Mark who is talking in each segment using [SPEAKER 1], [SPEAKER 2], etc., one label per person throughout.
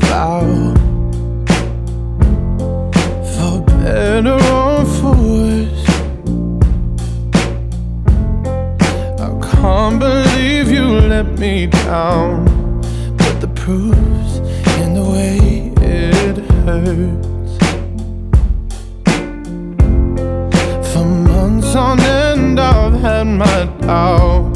[SPEAKER 1] plow. For better or for worse, I can't believe you let me down. But the proof's in the way it hurts. For months on end, I've had my doubts.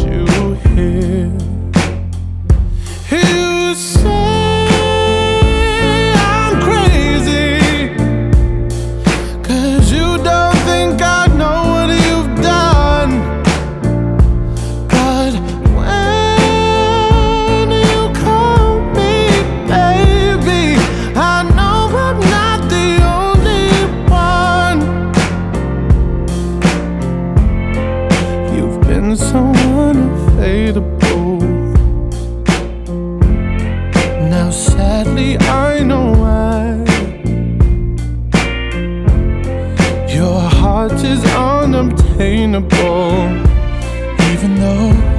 [SPEAKER 1] Heart is unobtainable, even though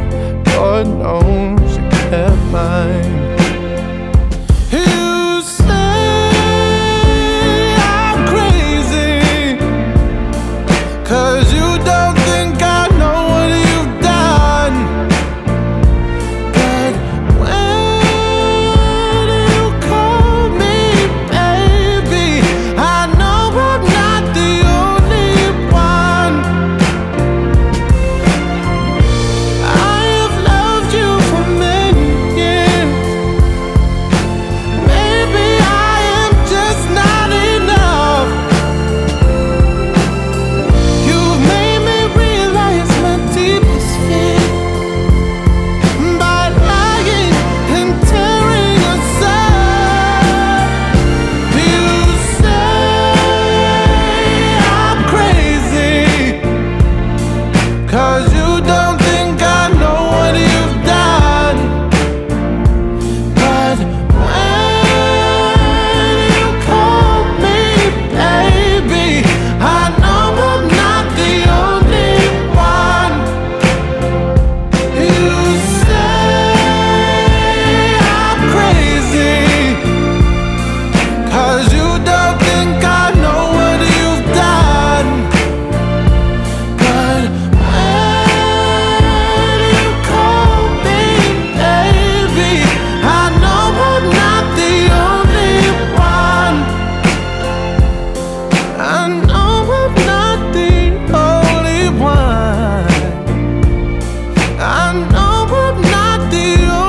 [SPEAKER 1] you.